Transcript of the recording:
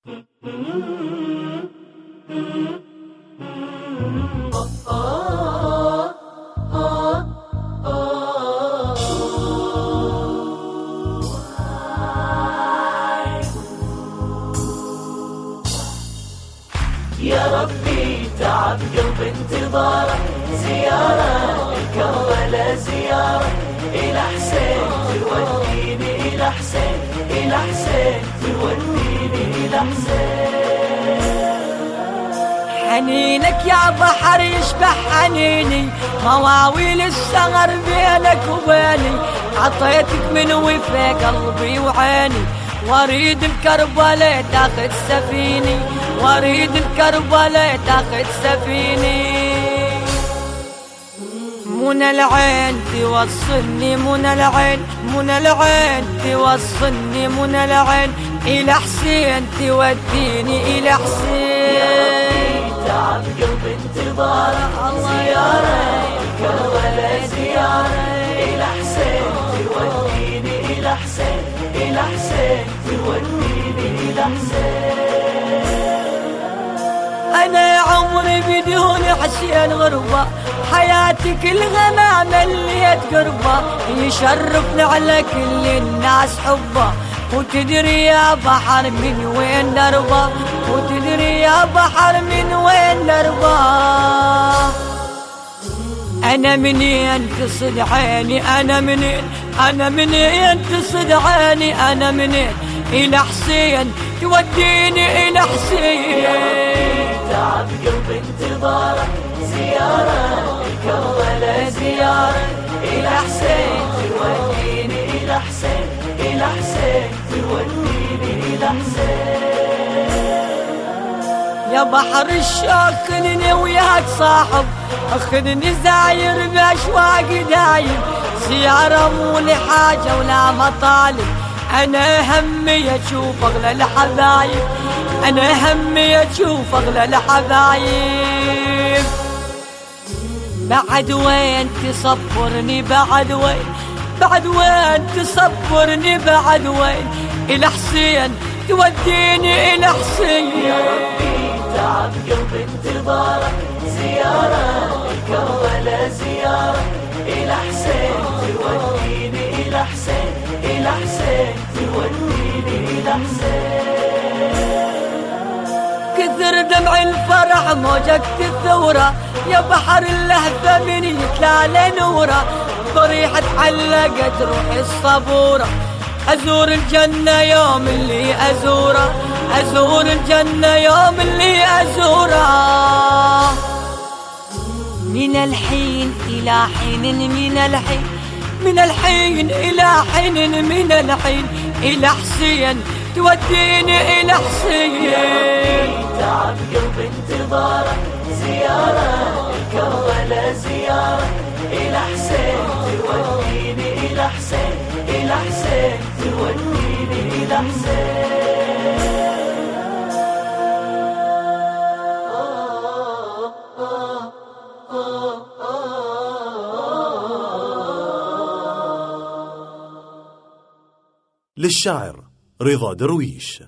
يا ربي تعب قلب انتظاره زيارة الكربلاء زيارة. إلى حسين إلى حسين توديني إلى حسين حنينك يا بحر يشبه حنيني مواويل السهر بينك وبيني. عطيتك من وفا قلبي وعيني واريد الكربلاء تاخذ سفيني. واريد الكربلاء تاخذ سفيني. من العين توصلني من العين من العين توصلني من العين. إلى حسين توديني إلى حسين. تعب قلب انتظاره زيارة كربلاء زيارة. إلى حسين توديني إلى حسين إلى حسين توديني إلى حسين. أنا عمري بدون حسين غربة حياتي كلها ما مليت قربة يشرفني على كل الناس حبة. وتدري يا بحر من وين دربه وتدري يا بحر من وين دربه أنا منين تصد عيني. أنا منين أنا منين تصد عيني. أنا منين إلى حسين توديني إلى حسين. انتظاره زيارة كربلاء زيارة. إلى حسين توديني إلى حسين. إلى حسين توديني إلى حسين. يا بحر الشوق كنني وياك صاحب. أخذني زاير باشواقي دايم. زيارة مو لحاجة ولا مطالب. أنا همي أشوف أغلى الحبايب. أنا همي أشوف أغلى الحبايب. بعد وين تصبرني؟ بعد وين؟ بعد وين تصبرني؟ بعد وين؟ إلى حسين توديني إلى حسين. يا ربي تعب قلب انتظاره زيارة كربلاء زيارة. توديني كثر دمع الفرح موجك الثورة. يا بحر اللهفة من يتلالى نورة ضريحة علقت روحي الصبورة. أزور الجنة يوم اللي أزوره. أزور الجنة يوم اللي أزوره. من الحين إلى حين من الحين من الحين إلى حين من الحين إلى حسين توديني إلى حسين. تعب قلب انتظاره زيارة كربلاء زيارة. إلى حسين توديني إلى حسين إلى حسين توديني إلى حسين. للشاعر رضا درويش.